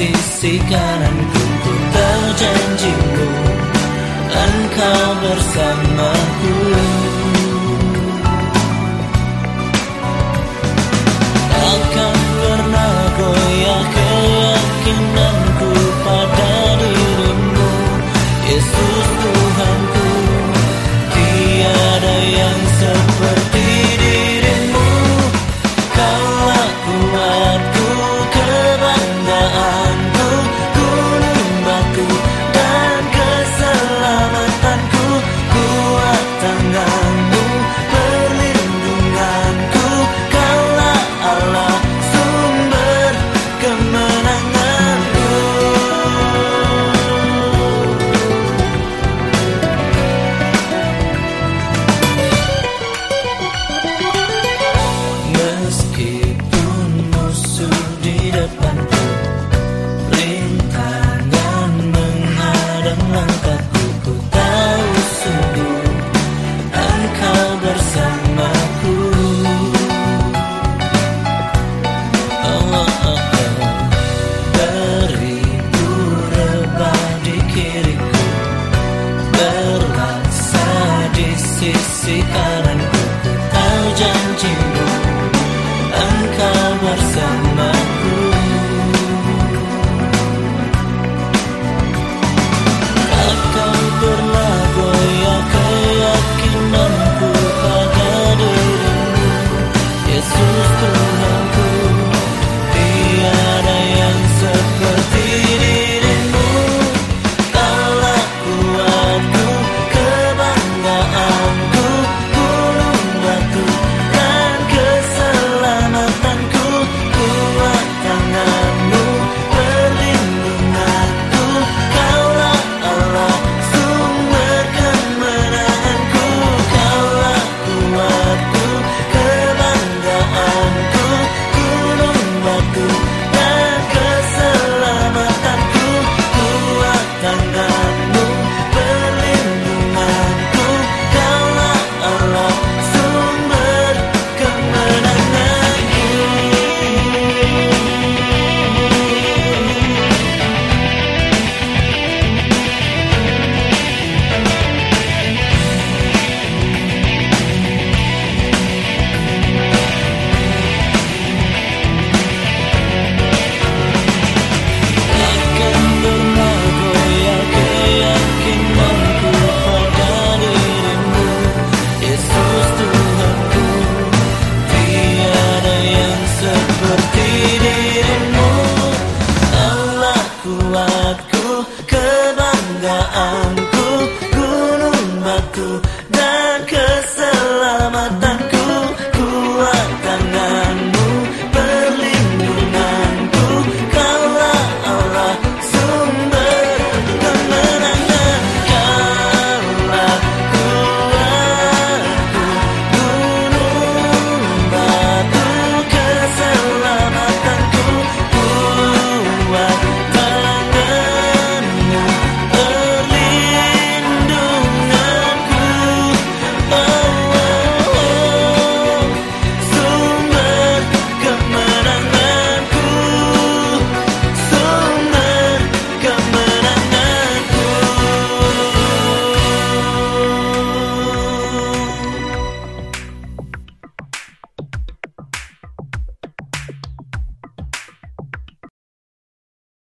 sisi kananku ku terjanjimu Engkau bersamaku. Takkan pernah goyah keyakinanku pada dirimu Yesus. one. batu dan